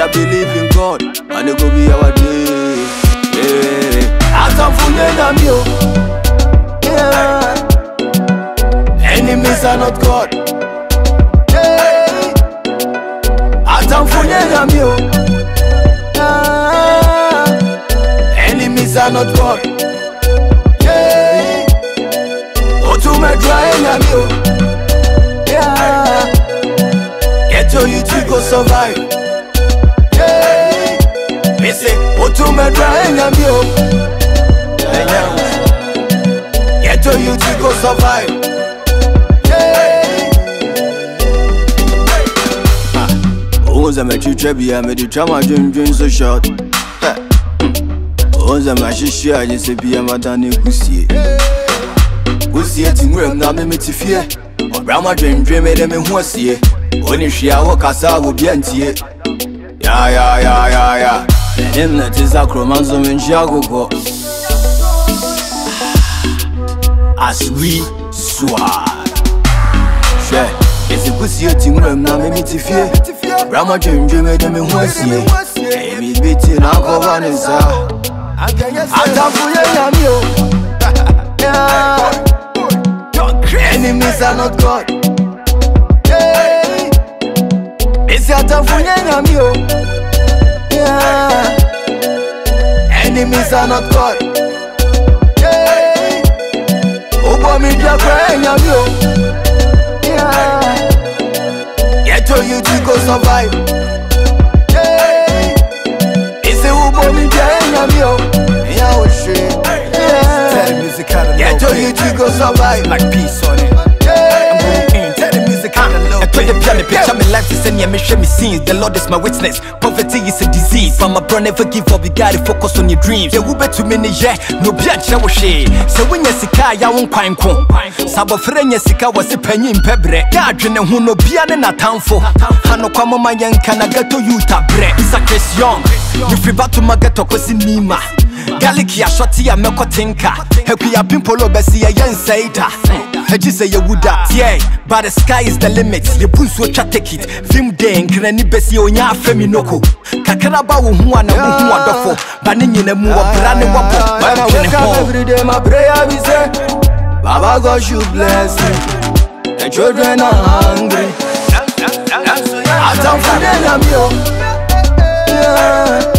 I believe in God, and it go be our day. Yeah. Atafunye nyamyo. Yeah. Enemies are not God. Yeah. Atafunye nyamyo. Ah, enemies are not God. Yeah. Otumedra enyamio. Yeah. Get to you go survive. bɛdra ɛnya bi o. Ɛnya yɛtɔ you ti go survive. Ohun sɛ matwitwa bia mede twa ma adwendwen so short. Ohun sɛ mahyehye a gye sɛ bia madane kusie kusie ti nwuram na memete fie ɔbra ma adwendwen mede me ho asie ɔne hwee a wokasa a wobia ntie yayayaya Hypnotize ak romanzo in Chicago. As we swag. Hwɛ, ɛsikusi eti nwura mu na mimi ti fie Rama dwendwe me de me ho asie Ɛyɛ mi bi ti na akɔba ne nsa Atafo yɛ nyame o Enemies are not God. Esi atafo yɛ nyame o Yeah. Oh. Enemies are not God wobɔ me dua kora yɛ nyame o Yeah. Get to you to go survive. Hey, it's a woman in Jamiu. Yeah, shit. Tell the Yeah. music how to Get to low you to go survive. Like peace on it. Me and me show me scenes. The Lord is my witness. Poverty is a disease. My bro never give up. You gotta focus on your dreams. Yeah, we bet too many yeah. No be a chawo she. So when you sika ya won kwan ko. Sabo frenya sika in pebre. God dwene who no bia ne natamfo. Hano kwa mama yanka na gato yuta bre. Isa Young. You feel back to my ghetto kosi nima. Garlic ya shoti ya meko tinka. Heku ya pimpolo besi ya yensaida. Haji agyiza yɛwuda Yeah, but the sky is the limit. Yɛbu nsuo twa ticket vim de nkrani bɛsi ɔnya afɛ mi noko. Kakraba wo ho a na wohu adɔfo ba ne nyina mu wɔbra ne wɔbɔ bɛtwene hɔ Baba God you bless me. The children are hungry. I don't for them yo yeah.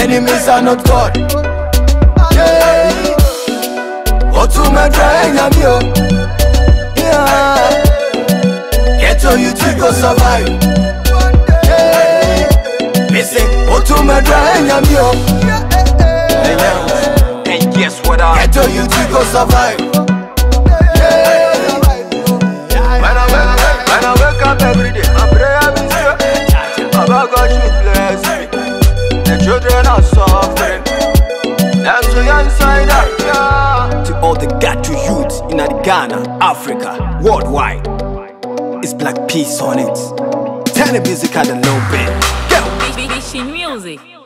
Enemies are not God. Otumedra enyami o. Yeah. Get to you to go survive. Yeah. Me say Otumedra enyami o. Yeah. And guess what I Get to you to go survive. Yeah. When I wake, when I wake up every day, my prayer be say, Baba God should bless me. The children are suffering. That's the inside out. Yeah. All the Gato youth in Ghana, Africa, worldwide. It's black peace on it. Tell the music at the low bit. Go! Music.